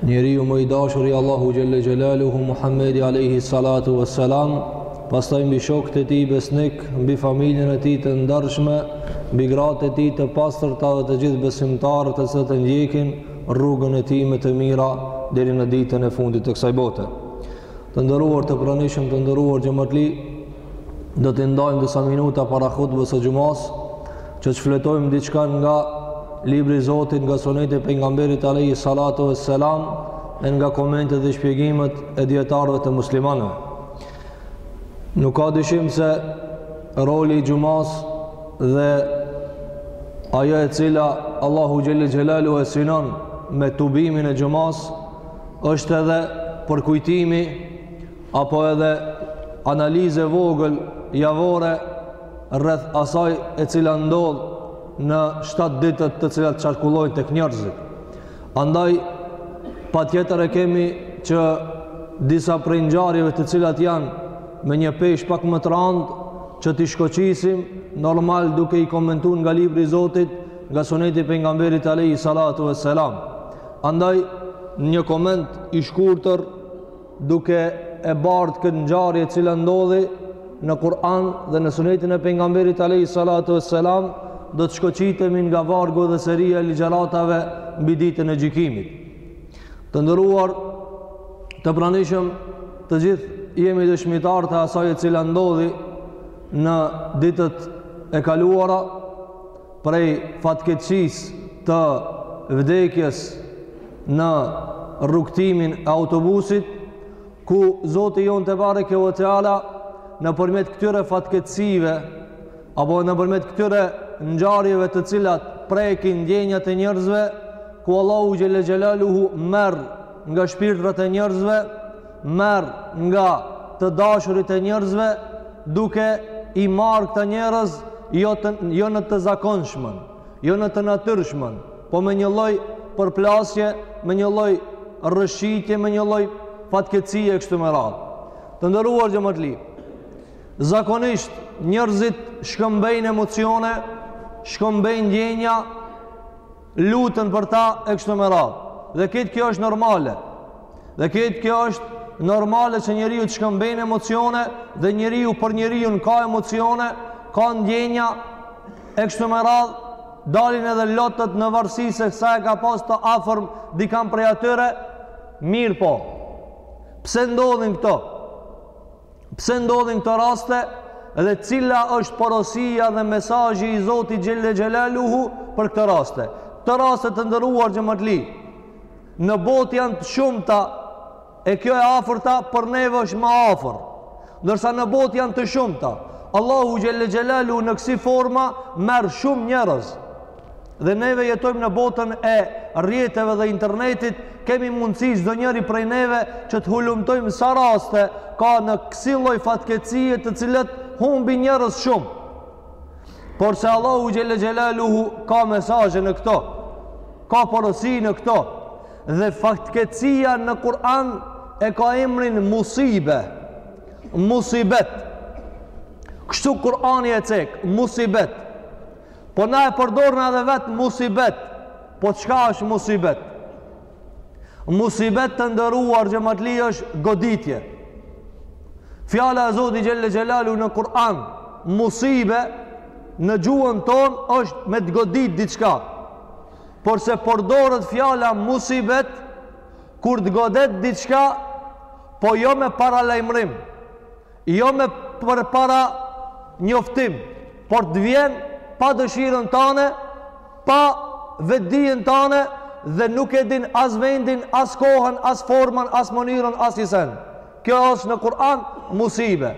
Njeriu më i dashur i Allahu xhelle xhelaluhu Muhammedi alejhi salatu vesselam, pastaj mbi shokët e tij besnikë, mbi familjen e tij të ndershme, mbi gratë e tij të pastërta dhe të gjithë besimtarët të cilët ndjekin rrugën e tij me të mira deri në ditën e fundit të kësaj bote. Të nderuar të pranishëm të nderuar xhematli, do të ndajmë disa minuta para hutbes së xhumasë, që të shfletojmë diçka nga libri i Zotit, nga suneti i pejgamberit alejhi salatu vesselam, e nga komentet dhe shpjegimet e dijetarëve të muslimanëve. Nuk ka dyshim se roli i xhumasë dhe ajo e cila Allahu xhelle xhelaluhu e synon me tubimin e xhumasë, është edhe përkujtimi apo edhe analizë e vogël javore rreth asaj e cila ndodh në 7 ditët të cilat qarkullojnë tek njerëzit. Andaj, patjetër e kemi që disa prej ngjarjeve të cilat janë me një peshë pak më të randë që t'i shkoqisim normal duke i komentu nga libri i Zotit nga suneti i pejgamberit alejhi salatu vesselam. Andaj, një koment i shkurtër, duke e bartë këtë ngjarje e cila ndodhi në Kur'an dhe në sunetin e pejgamberit alejhi salatu vesselam, do të shkoqitemi nga vargu dhe seria e ligjëratave mbi ditën e gjykimit. Të nderuar, të pranishëm, të gjithë jemi dëshmitarë të asaj e cila ndodhi në ditët e kaluara, prej fatkeqësisë të vdekjes në rrugëtimin e autobusit, ku Zoti jonë tebareke ve teala, nëpërmjet këtyre fatkeqësive, apo nëpërmjet këtyre ngjarjeve të cilat prekin ndjenjat e njerëzve, ku Allahu xhelle xhelaluhu merr nga shpirtrat e njerëzve, merr nga të dashurit e njerëzve duke i marrë këta njerëz jo, të, jo në të zakonshmen, jo në të natyrshmen, po me një lloj përplasje, me një lloj rrëshqitje, me një lloj fatkeqësie e kështu me radhë. Të nderuar xhematli, zakonisht njerëzit shkëmbejnë emocione, shkëmbejnë ndjenja, luten për ta e kështu me radhë. Dhe krejt kjo është normale. Dhe krejt kjo është normale që njeriu të shkëmbejnë emocione dhe njeriu për njeriun ka emocione, ka ndjenja e kështu me radhë, dalin edhe lotët në varësi se sa e ka pas të afërm dikan prej atyre, mirëpo. Pse ndodhin këto? Pse ndodhin këto raste dhe cila është porosia dhe mesazhi i Zotit Xhele Xhelaluhu për këto raste. Këto raste të nderuar xhematli, në botë janë të shumta e kjo e afërta për neve është më afër. Ndërsa në botë janë të shumta. Allahu Xhele Xhelaluhu në kësi forma merr shumë njerëz. Dhe neve jetojmë në botën e rrjeteve dhe internetit, kemi mundësi çdonjëri prej neve që të hulumtojmë sa raste ka në kësi lloj fatkeqësie të cilat humbin njerëz shumë. Porse Allahu Xhele Xhelaluhu ka mesazhe në këto, ka porosi në këto, dhe fatkeqësia në Kur'an e ka emrin musibe, musibet, kështu Kur'ani e cek, musibet, Po na e përdorna edhe vetë musibet. Po çka është musibet? Musibet të nderuar xhematli është goditje. Fjala e Zotit Xhele Xhelalu në Kur'an, musibe në gjuhën tonë është me të godit diçka. Porse përdoret fjala musibet, kur të godet diçka, po jo me paralajmërim. Jo me paranjoftim, por të vjen pa dëshirën tane, pa vetëdijen tane dhe nuk e din as vendin, as kohën, as formën, as mënyrën, as hisen. Kjo është në Kur'an musibe.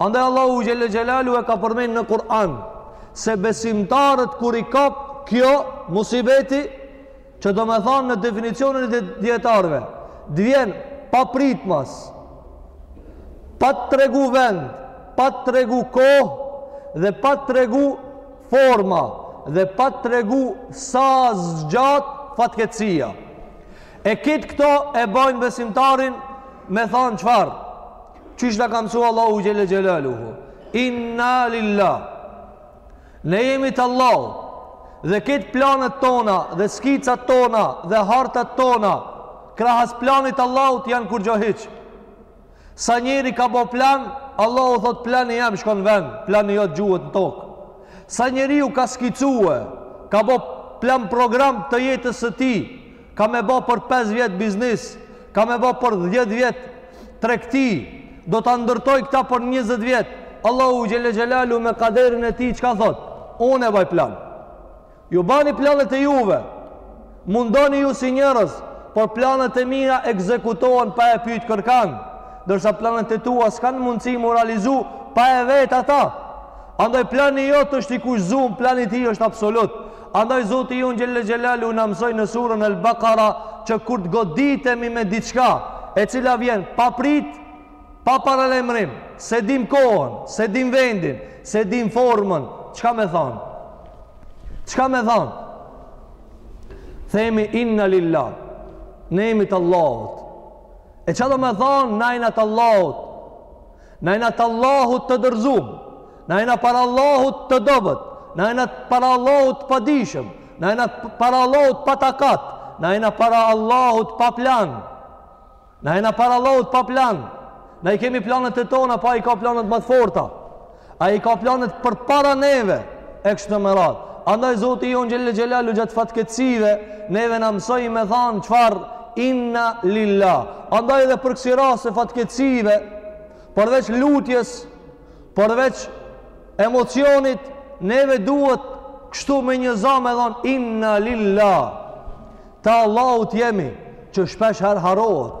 Andaj Allahu Xhele Xhelalu e ka përmen në Kur'an se besimtarët kur i kap kjo musibeti, Që domethanë në definicionin e dijetarëve, të vjen papritmas, pa të tregu vend, pa të tregu kohë, dhe pa të tregu forma, dhe pa të tregu sa zgjat fatkeqësia. E krejt këto e bajnë besimtarin me thanë çfarë, qysh na ka msu Allahu xhele xhelaluhu, inna lillah, Ne jemi të Allahut dhe krejt planet tona dhe skicat tona dhe hartat tona krahas planit t'Allahut janë kurgjo hiç. Sa njeri ka bo plan, Allahu thot plani jem shkon ven, plani jot' gjuhet në tokë. Sa njeriu ka skicue, ka bo plan program të jetës së tij, Ka me ba për pesë vjet biznis, ka me ba për dhjetë vjet tregti, do ta ndërtoj këta për njëzet vjet. Allahu xhelle xhelalu me kaderin e tij çka thot? Unë e baj plan. Ju bani planet e juve. Mundoni ju si njerëz, por planet e mia ekzekutohen pa e pyet kërkan, ndërsa planet e tua s'kan mundësi mu realizu pa e vet atë. Andaj plani jot është i kushtëzum, plani i tij është absolut. Andaj Zoti jonë Xhelle Xhelalu na mësoi në surën El Bakara që kur të goditemi me diçka e cila vjen pa prit, pa paralajmërim, s'e dim kohën, s'e dim vendin, s'e dim formën, çka me thanë? Çka me thanë? Themi inna lillah. Na jem t'Allahut. E çka do me thanë na jena t'Allahut? Na jena t'Allahut të dorëzumë, na jena para Allahut të dobët, na jena para Allahut të padishëm, na jena para Allahut pa takat, na jena para Allahut pa plan, na jena para Allahut pa plan, na i kemi planet e tona, po ai ka planet ma të forta, ai ka planet përpara neve, e kështu me radhë. Andaj Zoti jonë Xhelle Xhelalu gjatë fatkeqësive neve na mësoi me thanë çfarë inna lillah. Andaj edhe për kësi raste fatkeqësive, përveç lutjes, përveç emocionit, neve duhet kështu me një za me thanë inna lillah. T'Allahut jemi që shpeshherë harrohet.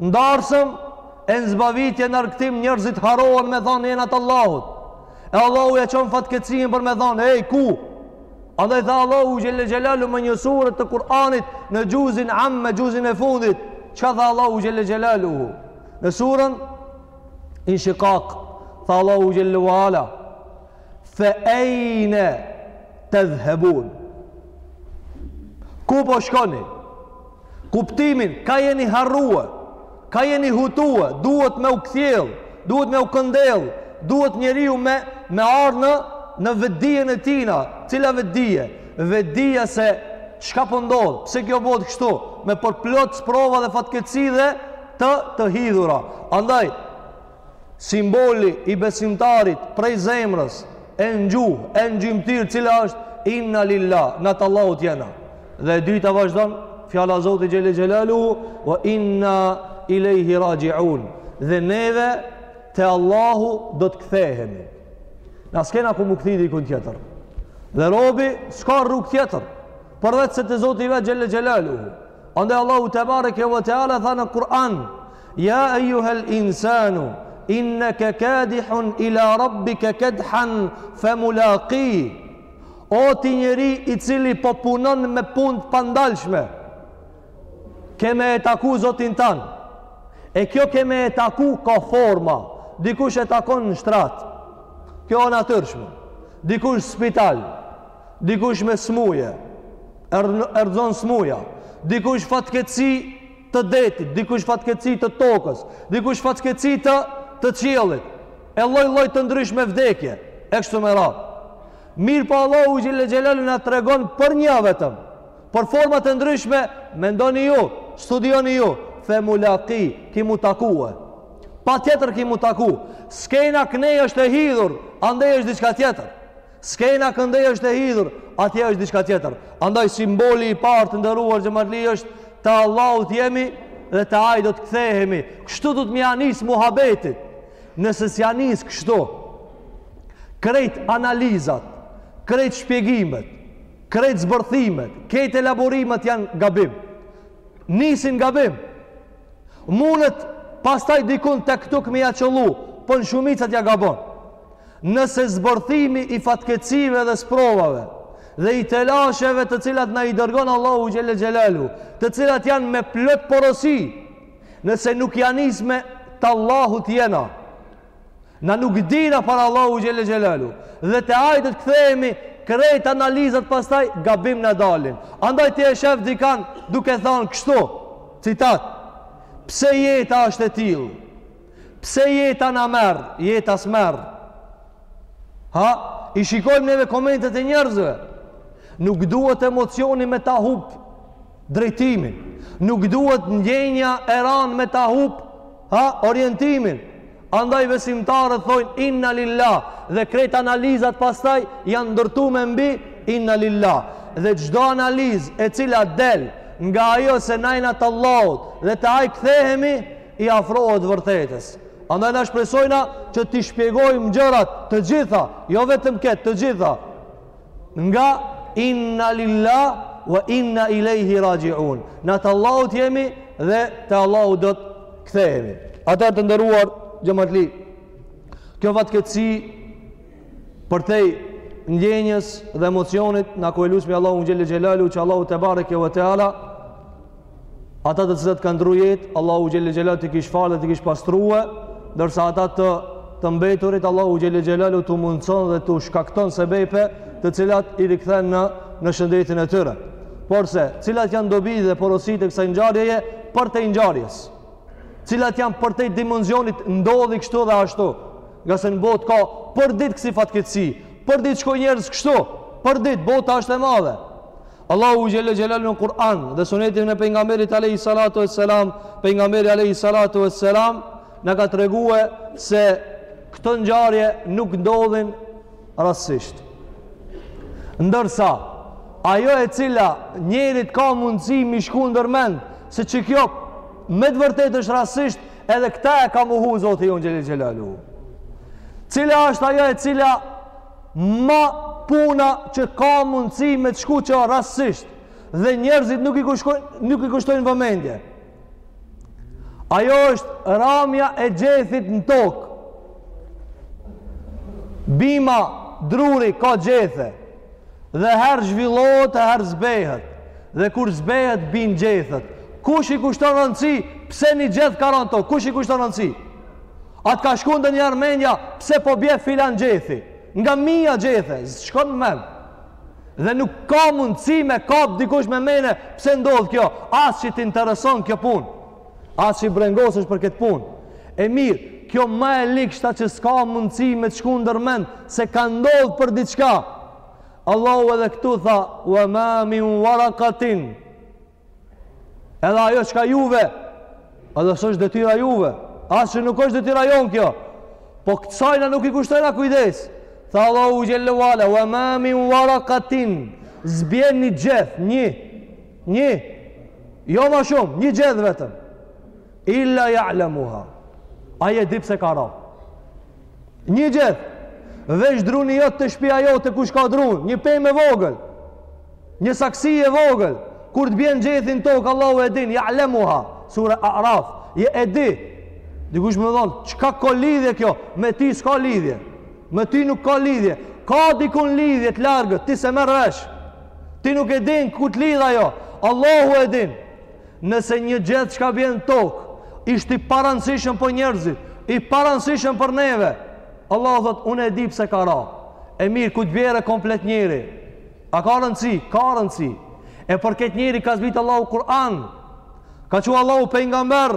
Në darsëm e në zbavitje, në argëtim njerëzit harrohen me thanë jena t'Allahut. E Allahu ja çon fatkeqësinë për me thanë, hej, ku? Andaj tha Allahu xhelle xhelalu me një sure të Kur'anit në xhuzin Amme, me xhuzin e fundit. Çka tha Allahu xhelle xhelaluhu? Në surën Inshikak, tha Allahu xhelle ue ala, fe ejne tedhhebun. Ku po shkoni? kuptimin ka jeni harrue ka jeni hutue duhet me u kthjell duhet me u këndell duhet njeriu me me ardhë në vetëdijen e tijna cila vetëdije vetëdija se çka po ndodh po pse kjo botë kështu me përplot sprova dhe fatkeqësi dhe të të hidhura andaj Simboli i besimtarit prej zemrës, e në gjuhë, e në gjymtyrë, cila është inna lilla, na t'Allahut jena. Dhe e dyta vazhdon, fjala e Zotit Xhelle Xhelaluhu, wa inna ilejhi raxhiun, dhe neve te Allahu do të kthehemi. Na s'kena ku m'u kthy dikun tjetër. Dhe robi, s'ka rrugë tjetër, përveç se te Zoti i vet Xhelle Xhelaluhu. Andaj Allahu tebareke ve teala tha në Kur'an: "Ya ayyuhal insanu innaka kadihun ila rabbika kadhan famulaqi." O ti njeri i cili po punon me punë të pandalshme, ke me e taku Zotin tan. E kjo ke me e taku ka forma, dikush e takon në shtrat, kjo e natyrshme, dikush n'spital, Dikush me smuje, erdh smuja. Dikush fatkeqësi të detit, dikush fatkeqësi të tokës, dikush fatkeqësi të të qiellit. E lloj-lloj të ndryshme vdekje, e kështu me radhë. Mirëpo Allahu xhelle xhelalu na tregon për një vetëm, por format e ndryshme, mendoni ju, studioni ju, fe mulaki, ki m'u takue. Patjetër ki m'u taku, skena këndej është e hidhur, andej është diçka tjetër. Skena këndej është e hidhur, atje është diçka tjetër. Andaj simboli i parë të nderuar xhamatli është të Allahut jemi dhe te Ai do të kthehemi. Kështu do me ia nis muhabetit. Nëse s'ia nis kështu, krejt analizat, krejt shpjegimet, krejt zbërthimet, krejt elaborimet janë gabim. Nisin gabim. Mundet pastaj dikun tek-tuk me ja qëllu, po në shumicat ja gabon. Nëse zbërthimi i fatkeqësive dhe sprovave dhe i telasheve të cilat na i dërgon Allahu xhelle xhelalu, të cilat janë me plot porosi, nëse nuk ja nis me të Allahut jena, na nuk dina për Allahun xhelle xhelalu dhe te Ai do të kthehemi krejt analizat pastaj gabim na dalin. Andaj ti e shef dikan duke thanë kështu, citat, pse jeta është e tillë? Pse jeta na merr, jeta s'merr. Ha, i shikojmë neve komentet e njerëzve. Nuk duhet emocioni me ta hup drejtimin. Nuk duhet ndjenja e ranë me ta hup ha, orientimin. Andaj besimtarët thojnë inna lillah dhe krejt analizat pastaj janë ndërtume mbi inna lillah. Dhe çdo analizë e cila del nga ajo se na jena të Allahut dhe te Ai kthehemi, i afrohet vërtetës. Andaj na shpresojna që t'i shpjegojmë gjërat të gjitha, jo vetëm këtë të gjitha. Nga inna lillah wa inna ilejhi raxhiun. Na të Allahut jemi dhe te Allahu do të kthehemi. Atëherë të nderuar xhamatli. Kjo fatkeqësi përtej ndjenjës dhe emocionit na ku e lusmi Allahun xhelle xhelalu që Allahu tebareke ve teala Ata të cilët kanë ndru jetë, Allahu xhelle xhelalu t'i kish falë dhe t'i kish pastrue, ndërsa ata të, të mbeturit, Allahu xhelle xhelalu t'u mundëson dhe t'u shkakton sebepe të cilat i rikthen në, në shëndetin e tyre. Porse, cilat janë dobi dhe porosi të kësaj ngjarjeje përtej ngjarjes? Cilat janë përtej dimensionit ndodhi kështu dhe ashtu? Ngase në botë ka për ditë kësi fatkeqësi, për ditë shkojn njerëz kështu, për ditë bota është e madhe. Allahu xhelle xhelalu në Kur'an dhe sunetin e pejgamberit alayhi salatu vesselam, pejgamberi alayhi salatu vesselam na ka treguar se këto ngjarje nuk ndodhin rastësisht. Ndërsa ajo e cila njerit ka mundësi mi shku ndërmend se që kjo me të vërtet është rastësisht edhe këta e ka mohu Zoti jonë xhelle xhelalu. Cila është ajo e cila ma puna që ka mundësi me të shku që o rastësisht dhe njerëzit nuk i, kushtojnë, nuk i kushtojnë vëmendje ajo është ramja e gjethit në tokë bima druri ka gjethe dhe her zhvillohet e her zbehet dhe kur zbehet bin gjethet kush i kushton rëndësi pse një gjeth ka ra n'tokë, kush i kushton rëndësi A të ka shku ndonjëherë menja, pse po bje filan gjethi? Nga mija gjethe, shkon men. Dhe nuk ka mundësi me kap dikush me mene, pse ndodhë kjo? As që t'intereson kjo pun. As që i brengosesh për këtë pun. E mirë, kjo ma e likështa që s'ka mundësi me të shku ndër men, se ka ndodhë për diçka. Allahu edhe këtu tha, wa ma min waraqatin, Edhe ajo që juve, edhe s'është detyra juve, as që nuk është detyra jon kjo. Po kësajna nuk i kushtojna kujdes. Tha Allahu xhelle wala, "Wa ma min waraqatin" S'bjen një gjeth, një, një, jo ma shumë, një gjeth vetëm. Illa ja'lemuha. Ai e di pse ka ra. Një gjeth, veç druni jot te shpia jote kush ka drun, një pemë e vogël. Një saksi e vogël, kur të bjen gjethi n'tokë Allahu e din, ja lemuha, sura A'raf, Ai e di. Dikush me thon, çka ka lidhje kjo? Me ti s'ka lidhje. Me ti nuk ka lidhje. Ka dikun lidhje të largët, ti s'e merr vesh. Ti nuk e din ku të lidh ajo. Allahu e din. Nëse një gjeth çka bjen në tokë, është i parëndësishëm për njerëzit, i parëndësishëm për neve, Allahu thotë, unë e di pse ka ra. E mirë, kur të bjere komplet njeri? A ka rëndësi? Ka rëndësi. E për këtë njeri ka zbritë Allahu Kur'an, ka çu Allahu pejgamber,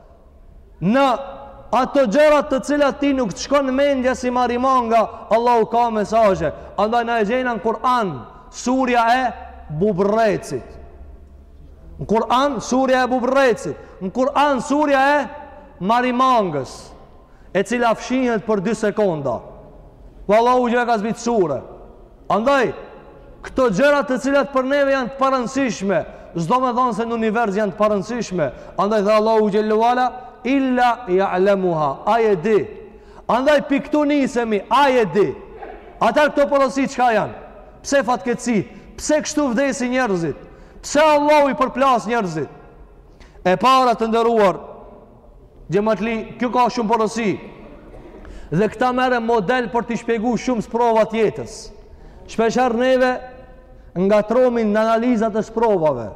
Në ato gjërat të cilat ti nuk të shkon mendja si marimanga, Allahu ka mesazhe. Andaj na e gjejna në Kur'an, surja e Bubrrecit. Në Kur'an surja e Bubrrecit, në Kur'an surja e Marimangës, e cila fshihet për 2 sekonda. Po Allahu ja ka zbrit sure. Andaj, këto gjëra të cilat për neve janë të parëndësishme, s'do me thonë se në univers janë të parëndësishme, andaj tha Allahu xhel ue ala, illa ja'lemuha, ai e di, andaj prej këtu nisemi, ai e di, atëherë këto porosi çka janë, pse fatkeqësi, pse kështu vdesin njerëzit, pse Allahu i përplas njerëzit, e para të nderuar, Xhematli, kjo ka shumë porosi. Dhe këta merre model për t'i shpjegu shumë sprova të jetës. Shpeshherë neve ngatërrohemi në analizat e sprovave.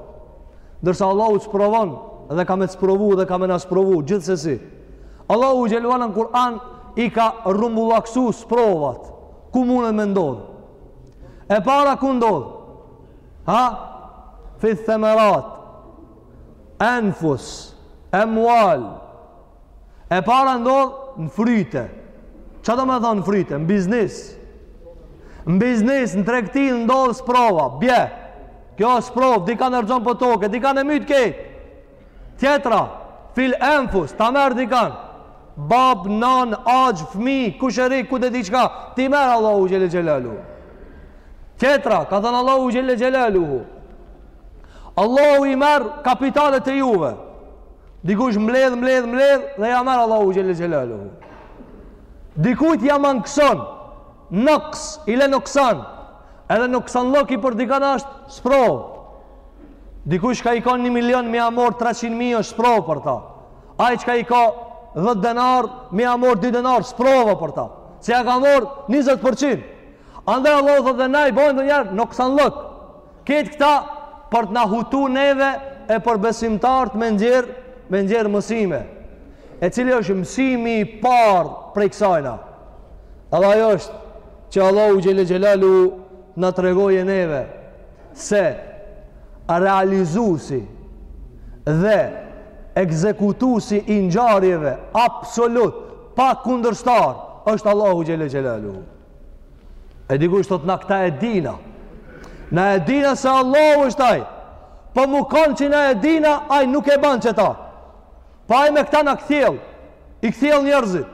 Ndërsa Allahu të sprovon dhe ka me të sprovu dhe ka me na sprovu, gjithsesi. Allahu xhel ue ala në Kur'an i ka rrumbullaksu sprovat. Ku munet me ndodhë? E para ku ndodhë? Ha? Fi themerat. Enfus, emwal. E para ndodh në fryte. Ça do me thanë në fryte? Në biznes. Në biznes, në tregti ndodh sprova, bje. Kjo është sprov, dikan e rrëzon për toke, dikan e myt krejt. Tjetra, fil enfus, ta merr dikan. Bab, nan, axh, fmi, kushëri, ku ta di çka, t'i merr Allahu xhel-le xhelaluhu. Tjetra, ka thënë Allahu xhel-le xhelaluhu. Allahu i merr kapitalet e juve. Dikush mbledh, mbledh, mbledh dhe ja merr Allahu xhel-le xhelaluhu. Dikujt ja mangëson noks, i le noksan. Edhe noksanllëki për dikën është sprovë. Dikush çka i ka 1 milion me ia marr 300 mijë është sprovë për ta. Ai çka i ka 10 denar me ia marr 2 denar sprovë për ta. Se ja ka marr 20%. Andaj Allahu thotë dhe na i bën ndonjëherë noksanllëk. Krejt këta për të na hutu neve e për besimtarët me nxjerr, me nxjerr mësime. E cili është mësimi i parë prej kësajna. Edhe ajo është që Allahu xhel-le xhelaluhu të na tregojë neve se realizusi dhe ekzekutusi i ngjarjeve absolut pa kundërshtar është Allahu xhel-le xhelaluhu. E dikush thotë na këta e dina. Na e dina se Allahu është ai. Po m'u kanë që na e dina, ai nuk e ban qëta. Po ai me këta na kthjell. I kthjell njerëzit.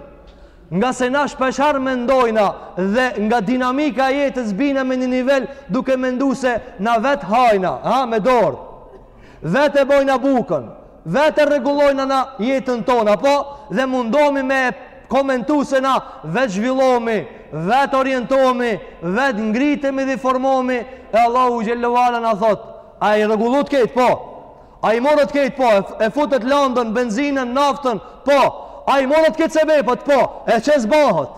Ngase na shpeshherë mendojna dhe nga dinamika e jetës bijna me një nivel duke mendu se na vet hajna, ha, me dorë. Vet e bojna bukën. Vetë e rregullojna na jetën tonë, apo? Dhe mundohemi me e komentu se na vetë zhvillohemi, vetë orientohemi, vetë ngritemi dhe formohemi, e Allahu xhelle ve ala na thotë, a i rregullut krejt, po. A i morët krejt, po. E futët landën, benzinën, naftën, po. A i morët krejt sebepet, po. E qe s'bahet?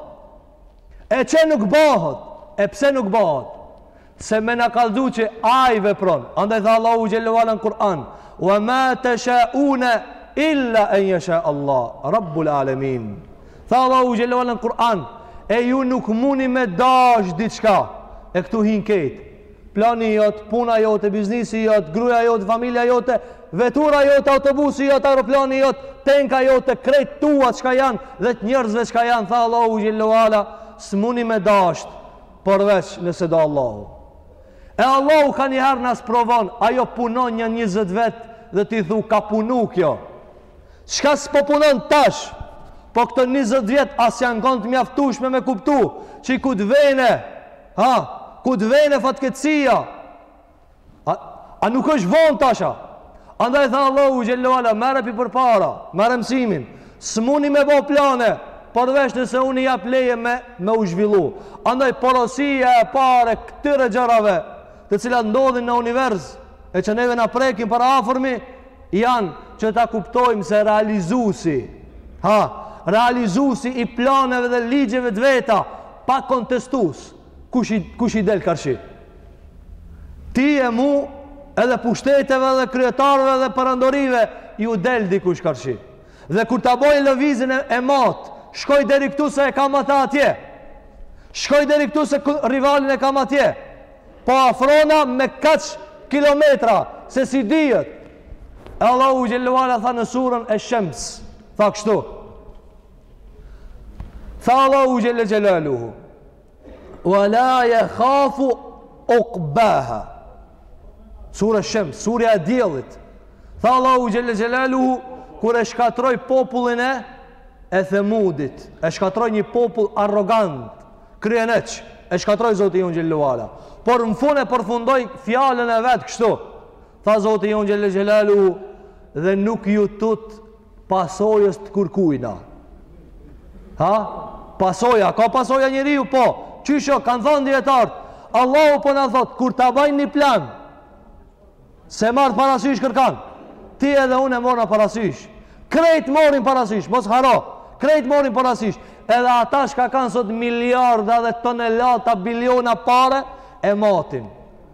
E qe nuk bahet? E pse nuk bahet? Se me na kallxu që Ai vepron. Andaj tha Allahu xhelle ve ala në Kur'an, "Wa ma tasha'una illa an yasha Allah, Rabbul alamin." Tha Allahu xhelle ve ala në Kur'an, "E ju nuk muni me dash diçka." E këtu hin krejt. Plani jot, puna jote, biznesi jot, gruaja jote, familja jote, vetura jote, autobusi jot, aeroplani jot, tenka jote, krejt tua çka janë dhe të njerëzve çka janë, tha Allahu xhelle ve ala, "S'muni me dash." Përveç nëse do Allahu. E Allahu kanjëherë na sprovon, ajo punon nja njëzet vjet dhe ti thu ka punu kjo. Çka s'po punon tash, po këto njëzet vjet a s'janë konë të mjaftushme me kuptu, qe ku të vjen e, ha, ku të vjen e fatkeqësia, A, a nuk është vonë tash a? Andaj tha Allahu xhelle ve ala, merre pi përpara, merre mësimin, s'muni me bo plane, përveç nëse unë i jap leje me, me u zhvillu. Andaj porosia e parë e këtyre gjërave, të cilat ndodhin në univers, e që neve na prekin për afërmi, janë që ta kuptojmë se realizusi, ha, realizusi i planeve dhe ligjeve të veta, pa kontestus, Kush i, kush i del karshi? Ty e mu, edhe pushteteve dhe kryetarve dhe perandorive, ju del dikush karshi. Dhe kur ta bojnë lëvizjen e, e mat, shkoj deri këtu se e kam ata atje. Shkoj deri këtu se rivalin e kam atje. Po afrona me kaq kilometra, se s'i dihet. E Allahu xhelle ve ala tha në surën e Shems, tha kështu, Tha Allahu xhelle xhelaluhu Wa la jekhafu ukbaha Sura Shems, surja e diellit Tha Allahu xhelle xhelaluhu Kur e shkatërroi popullin e E Themudit E shkatërroi një popull arrogant Kryeneç E shkatërroi Zoti jonë xhelle ve ala Por në fun e përfundoi fjalën e vet kështu Tha Zoti jonë xhelle xhelaluhu Dhe nuk iu tut pasojës të kurkujna. Ha? Pasoja, ka pasoja njeriu, po. Qysh jo, kanë thonë dijetarët. Allahu po na thotë, kur ta baj një plan, s'e marr parasysh kërkanë. Ti edhe unë e morrna parasysh. Krejt morrin parasysh, mos harro. Krejt morrin parasysh. Edhe ata çka kanë sot miliarda dhe tonelata, biliona pare, e matin.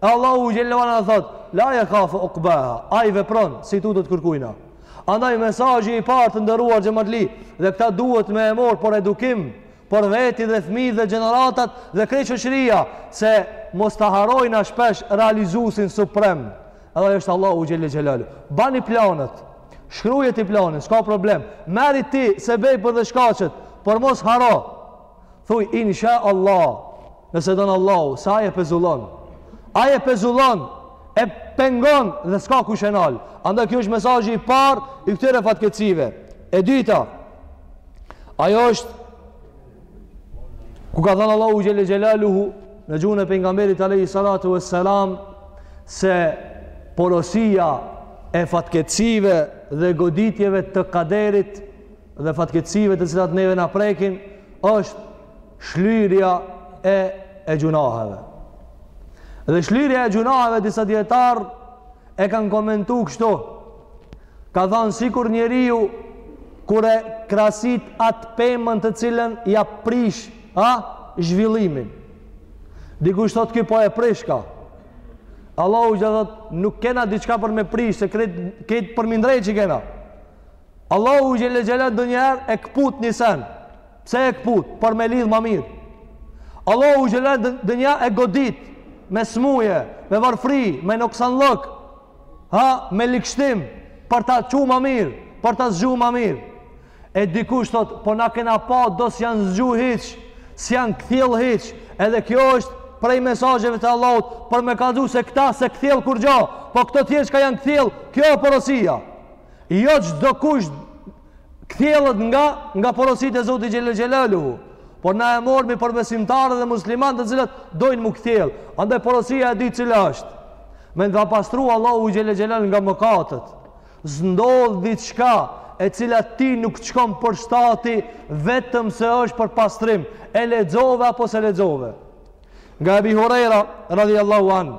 Allahu xhelle ue ala thotë, la jehafu ukbaha, ai vepron, sido të kërkujna. Andaj mesazhi i parë të nderuar xhematli, dhe këta duhet me e marrë për edukim, për veti dhe fmi dhe gjeneratat dhe krejt shoqëria, se mos ta harrojna shpesh realizusin suprem, edhe ai është Allahu xhelle ue ala. Bani planet, shkruje ti planin, s'ka problem, merri ti sebepet dhe shkaqet, por mos harro, Thuj, inshallah, nëse don Allahu, se ai e pezullon. Ai e pezullon, e pengon dhe s'ka kush e nal. Andaj kjo është mesazhi i parë i këtyre fatkeqësive. E dyta, ajo është, ku ka thënë Allahu xhelle xhelaluhu, në gjuhën e pejgamberit alejhi salatu ue selam, se porosia e fatkeqësive dhe goditjeve të kaderit, dhe fatkeqësive të cilat neve na prekin është shlyrja e e gjunaheve. Dhe shlyrja e gjunaheve disa dijetarë e kanë komentu kështu. Kanë thanë sikur njeriu kur e krasit atë pemën të cilën ia prish, a zhvillimin. Dikush thotë ky po e prishka. Allahu xhelle thotë nuk kena diçka për me prish, se krejt për me ndreq që kena. Allahu xhelle xhelal nonjëherë e kput një sen. Pse e kput? Për me lidh ma mirë. Allahu xhelle nonjëherë e godit me smuje, me varfri, me noksanllok. Ha, me likshtim për ta çu ma mirë, për ta zgju ma mirë. E dikush thotë, po na kena pa do s'janë zgju hiç, s'janë kthjell hiç. Edhe kjo është prej mesazheve të Allahut për me kallzu se këta s'i kthjell kurgja, po këto tjerë çka janë kthjell, kjo porosia. Jo çdokush kthjellet nga nga porositë e Zotit xhelle xhelaluhu. Por na e marrmi për besimtarë dhe muslimanë të cilët dojnë m'u kthjell. Andaj porosia e dytë cila është, me na pastru Allahu xhelle xhelaluhu nga mëkatet. S'ndodh diçka e cila ty nuk t'shkon për shtati vetëm se është për pastrim. E lexove apo s'e lexove. Nga Ebi Hurejra, radijallahu anhu,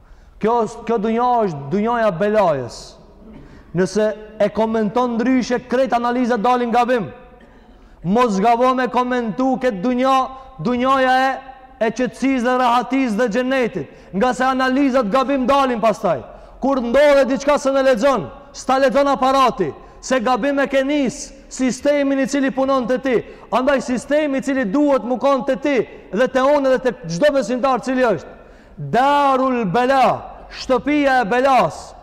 Kjo, kjo dunja është dunjaja e belajës. Nëse e komenton ndryshe krejt analizat dalin gabim. Mos gabo me komentu këtë dunja, dunjaja e e qetësisë dhe rahatisë dhe xhenetit, ngase analizat gabim dalin pastaj. Kur ndodh diçka s'e lexon, s'ta lexon aparati, se gabim e ke nis sistemin i cili punon te ti. Andaj sistemi i cili duhet me kanë te ti dhe te unë dhe te çdo besimtar cili është. Darul Bela, shtëpia e Belas.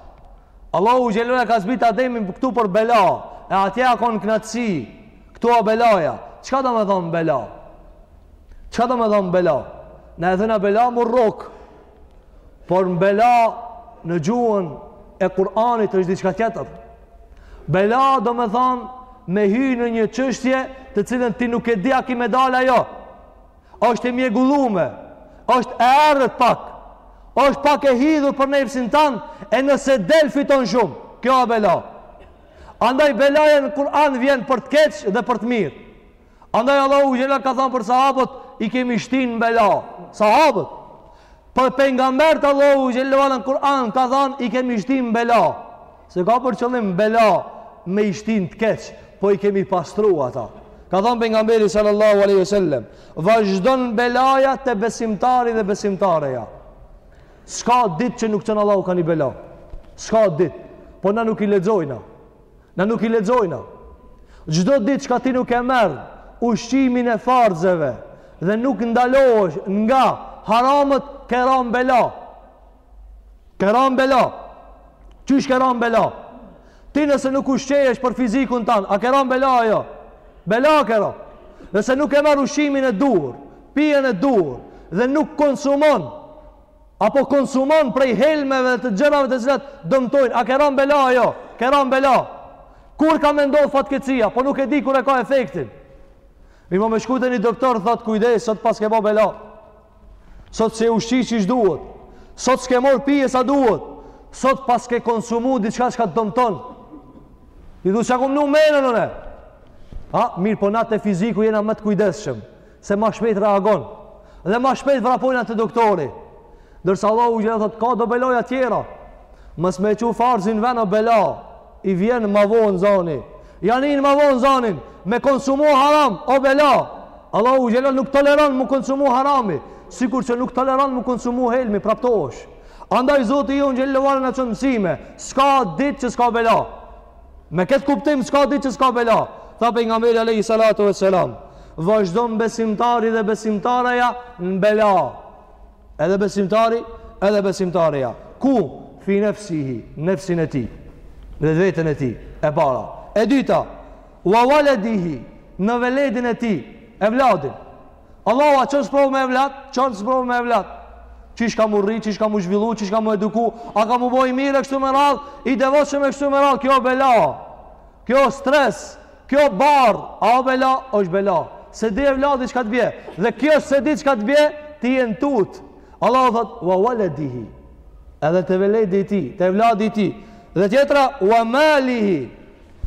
Allahu xhele e ka zbrit Ademin këtu për Bela, e atje a konë knatësi, këtu a Belaja. Çka do me thonë Bela? Çka do me thonë Bela? Na e thojna Bela më rroki, por Bela në gjuhën e Kur'anit është diçka tjetër. Bela do me thonë me hy në një çështje të cilën ti nuk e di a ki me dal a jo. Është e mjegullume, është e errët pak, është pak e hidhur për nefsin tan, e nëse del fiton shumë, kjo a bela. Andaj belaja në Kur'an vjen për të keq dhe për të mirë. Andaj Allahu xhele ka thonë për sahabët, i kemi shtinë në bela. Sahabët, për pejgamberët Allahu xhele në Kur'an ka thonë, i kemi shtinë në bela. S'e ka për qëllim bela me i shti n'të keq, po i kemi pastru ata. Ka thonë pejgamberi sallallahu aleyhi sallem, vazhdon belaja te besimtari dhe besimtareja. S'ka ditë që nuk çon Allahu ka një bela. S'ka ditë. Po na nuk i lexojna. Na nuk i lexojna. Çdo ditë çka ti nuk e merr ushqimin e farzeve dhe nuk ndalohesh nga haramet ke ra në bela. Ke ra n'bela. Qysh ke ra n'bela? Ti nëse nuk ushqejesh për fizikun tan, a ke ra n'bela a jo? Bela ke ra. Nëse nuk e merr ushqimin e duhur, pijen e duhur, dhe nuk konsumon, apo konsumon prej helmeve dhe të gjërave të cilat dëmtojnë, a ke ra n'bela a jo? Ke ra n'bela. Kur ka me ndodhë fatkeqësia, po nuk e di kur e ka efektin. Mi më me shku te një doktor, thotë kujdes, sot paske bo bela. Sot s'je ushqy qysh duhet. Sot s'ke morr pije sa duhet. Sot paske konsumu diçka çka të dëmton. I du që akum në menën në ne. Ha, mirëpo na te fiziku jena ma të kujdeshëm. Se ma shpejt reagon. Dhe ma shpejt vrapojna te doktori. Ndërsa Allahu xhele thotë, ka do belaja tjera. Mos me e çu farzin n'ven, a bela. I vjen ma vonë zani. Ja nin ma vonë zanin. Me konsumu haram, o bela. Allahu xhele nuk toleron mu konsumu harami. Sikur që nuk toleron mu konsumu helmi, prapto është. Andaj Zoti jonë xhele na çon mësime. S'ka ditë që s'ka bela. Me këtë kuptim, s'ka ditë që s'ka bela. Tha pejgamberi, alejhi salatu ve selam. Vazhdon besimtari dhe besimtareja në bela. Edhe besimtari, edhe besimtareja. Ku? Fi nefsihi, nefsin e tij. Dhe veten e tij, e para. E dyta, wa waledihi, në veledin e tij, evladin. Allahu a çon sprovë me evlad? Çon sprovë me evlad. Qysh ka mu rrit, qysh ka mu zhvillu, qysh ka mu eduku, a ka mu bo i mirë e kështu me radhë, i devotshëm e kështu me radhë, kjo bela. Kjo stres, kjo barr, a o bela, osht bela. Se di evladi çka të bje. Dhe kjo se di çka të bje, ti je në tut. Allah o thot, wa waladihi. Edhe te veledi i ti, te evladi i ti. Dhe tjetra, wa malihi.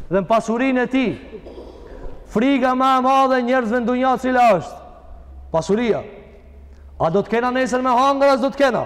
Dhe në pasurinë e tij. Friga ma e madhe njerëzve në dunja cila është. Pasuria. A do të kena nesër me hangra, a do të kena.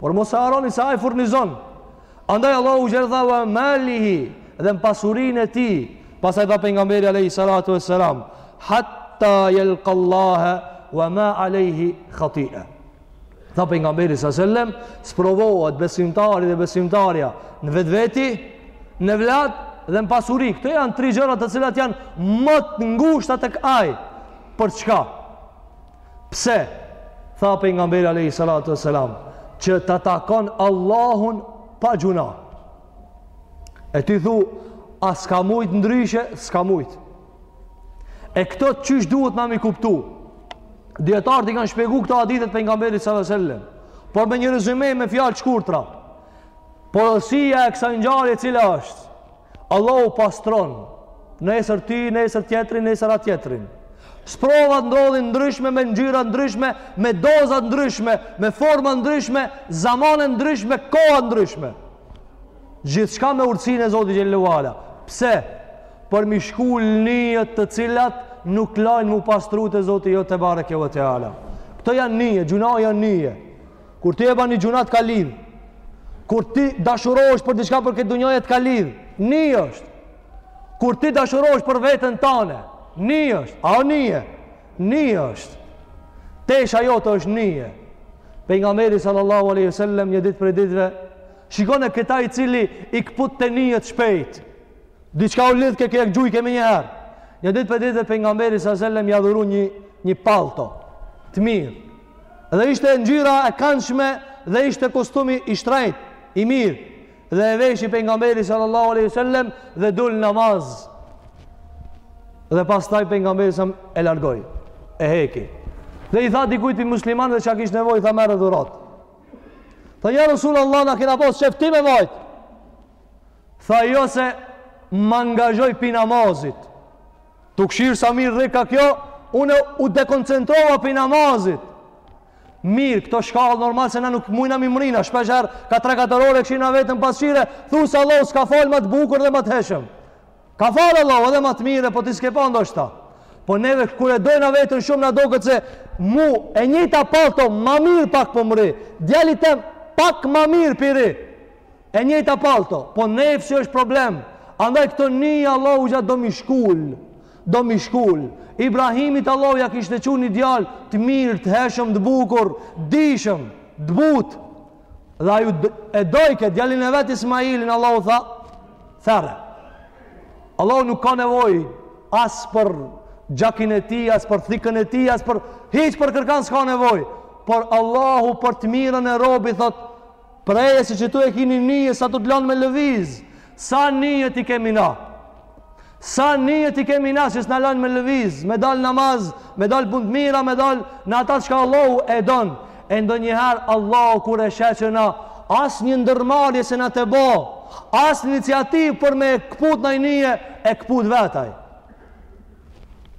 Por mos e harroni se ai furnizon. Andaj Allahu xhel tha wa malihi dhe në pasurinë e tij. Pastaj tha pejgamberi alayhi salatu wassalam, hatta yalqallaha wa ma alayhi khati'a. Tha pejgamberi sa selam, sprovohet besimtari dhe besimtarja në vetveti, në evlad dhe në pasuri. Këto janë tri gjëra të cilat janë më të ngushta tek ai. Për çka? Pse? Tha pejgamberi Alehi Salatu e Selam, që ta takon Allahun pa gjunah. E ti thu, a s'ka mujt ndryshe? S'ka mujt. E këto të qysh duhet me mi kuptu? Dijetarët i kanë shpjegu këto hadithet pejgamberi Salatu e Selam. Por me një rezyme me fjalë t'shkurtra. Porosia e kësaj ngjarje cila është. Allahu pastron një herë ty, një herë tjetrin, një herë atë tjetrin. Sprovat ndodhin ndryshme me ngjyra ndryshme, me doza ndryshme, me forma ndryshme, zamane ndryshme, koha ndryshme. Gjithçka me urtësinë e Zotit xhallahu ala. Pse? Për mi shkul nyjet të cilat nuk lajnë mu pastru te Zoti jonë tebareke ve teala. Këto janë nyje, gjunahet janë nyje. Kur ti e ban një gjunah të ka lidh. Kur ti dashurohesh për diçka për këtë dunja të ka lidh. Nyje është. Kur ti dashurohesh për veten tane, nyje është. A o nyje? Nyje është. Tesha jote është nyje. Pejgamberi sallallahu aleyhi sallem një ditë prej ditëve, shikone këta i cili i këputte nyjet shpejt. Diçka u lidh e ke këput me një herë. Një ditë prej ditëve pejgamberi sallallahu aleyhi sallem i a dhuru një, një pallto. Të mirë. Dhe ishte ngjyra e kandshme dhe ishte kostumi i shtrejt, i mirë. Dhe e veshi pejgamberi sallallahu alaihi wasallam dhe dul namaz. Dhe pastaj pejgamberi sa e largoi, e heki. Dhe i tha dikujt prej muslimanve çka kish nevojë tha merre dhuratë. Tha ja Rasul Allah na kena pas qef ti me vajt. Tha jo se më angazhoi pi namazit. Tu këshirë sa mirë rrike kjo, unë u dekoncentrova pi namazit. Mirë, këto shkallë normal se na nuk mujna mi mrri, na shpeshherë ka tre katër orë e kshirë na vetën n'pasqyre, thu se Allahu s'ka falë ma të bukur dhe ma të hijshëm. Ka falë Allah edhe ma të mire, po ti s'ke pa ndoshta. Po neve kur e dojna vetën shumë na doket se mu e njëjta pallto ma mirë pak po m'rri, djali tem pak ma mirë pi rri. E njëjta palto, po nefsi është problem. Andaj këto nija Allahu ja don me i shkul. Don me i shkul. Ibrahimit Allahu ja kishte çu një djalë të mirë, të hijshëm, të bukur, dijshëm, të butë. Dhe aju e dojke, djalin e vet Ismailin, Allahu tha, therre. Allahu nuk ka nevoj as për gjakin e tij, as për thikën e tij, as për hiç për kërkan s'ka nevoj. Por Allahu për të mirën e robit, thotë, Preje se qitu e ki ni nyje s'a tu të lanë me lëviz. Sa nyjet i kemi na. Sa nyjet i kemi na që s'na lanë me lëviz. Me dalë n'namaz, me dalë n'punë t'mira, me dalë në ata çka Allahu e don. E ndonjëherë Allahu kur e sheh që na asnjë ndërmarje s'jena te bo, asnjë iniciativë për me këput naj nyje e këput vetë ai.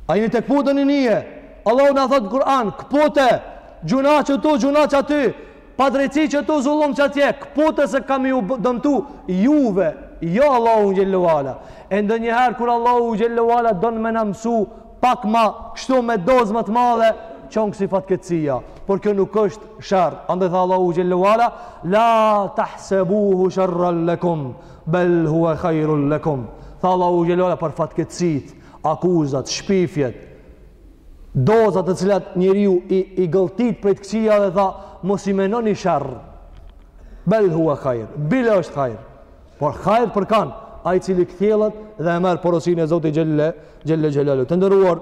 Ai ta këput ni nyje? Allahu na thotë në Kur'an, këpute, gjynah qitu, gjynah qaty, padrejtësi qitu, zullum qatje, këpute se kanë me ju dëmtu, juve, jo Allahun xhelle ue ala. E ndonjëherë, kur Allahu xhelle ue ala, don me na mësu, pak ma, kështu me dozë më të madhe, çon kësi fatkeqësia, por kjo nuk është sherr. Andaj tha Allahu xhelle ue ala, la tahsebuhu sherren lekum, Bel huwa khairun lakum. Tha Allahu xhelle ue ala për fatkeqësitë, akuzat, shpifjet, dozat të cilat njeriu i i gëlltit prej të këqijave dhe tha mos i menoni sharr. Bel huwa khair. Bile është khair. Por khair për kan, ai i cili kthjellet dhe e merr porosinë e Zotit xhelle xhelle xhelaluhu. Të nderuar